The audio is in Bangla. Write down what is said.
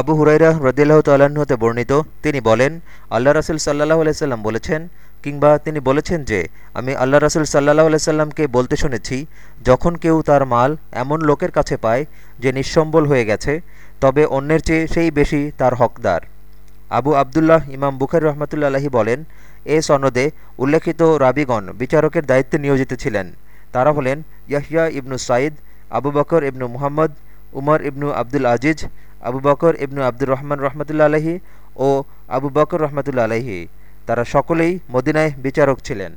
আবু হুরাইরা রদিল্লাহ তাল্লাহ্ন বর্ণিত, তিনি বলেন, আল্লাহ রাসুল সাল্লাহ আলাইসাল্লাম বলেছেন কিংবা তিনি বলেছেন যে, আমি আল্লাহ রাসুল সাল্লাহ আলাইসাল্লামকে বলতে শুনেছি, যখন কেউ তার মাল এমন লোকের কাছে পায় যে নিঃসম্বল হয়ে গেছে, তবে অন্যের চেয়ে সেই বেশি তার হকদার। আবু আবদুল্লাহ ইমাম বুখারি রহমতুল্লাহি বলেন, এ সনদে উল্লেখিত রাবিগণ বিচারকের দায়িত্বে নিয়োজিত ছিলেন। তারা হলেন ইয়াহিয়া ইবনু সাইদ আবু বকর ইবনু মুহাম্মদ, উমর ইবনু আব্দুল আজিজ আবু বকর ইবনু আব্দুর রহমান রহমতুল্লা আলহি ও আবু বকর রহমতুল্লা আলহি তারা সকলেই মদিনায় বিচারক ছিলেন।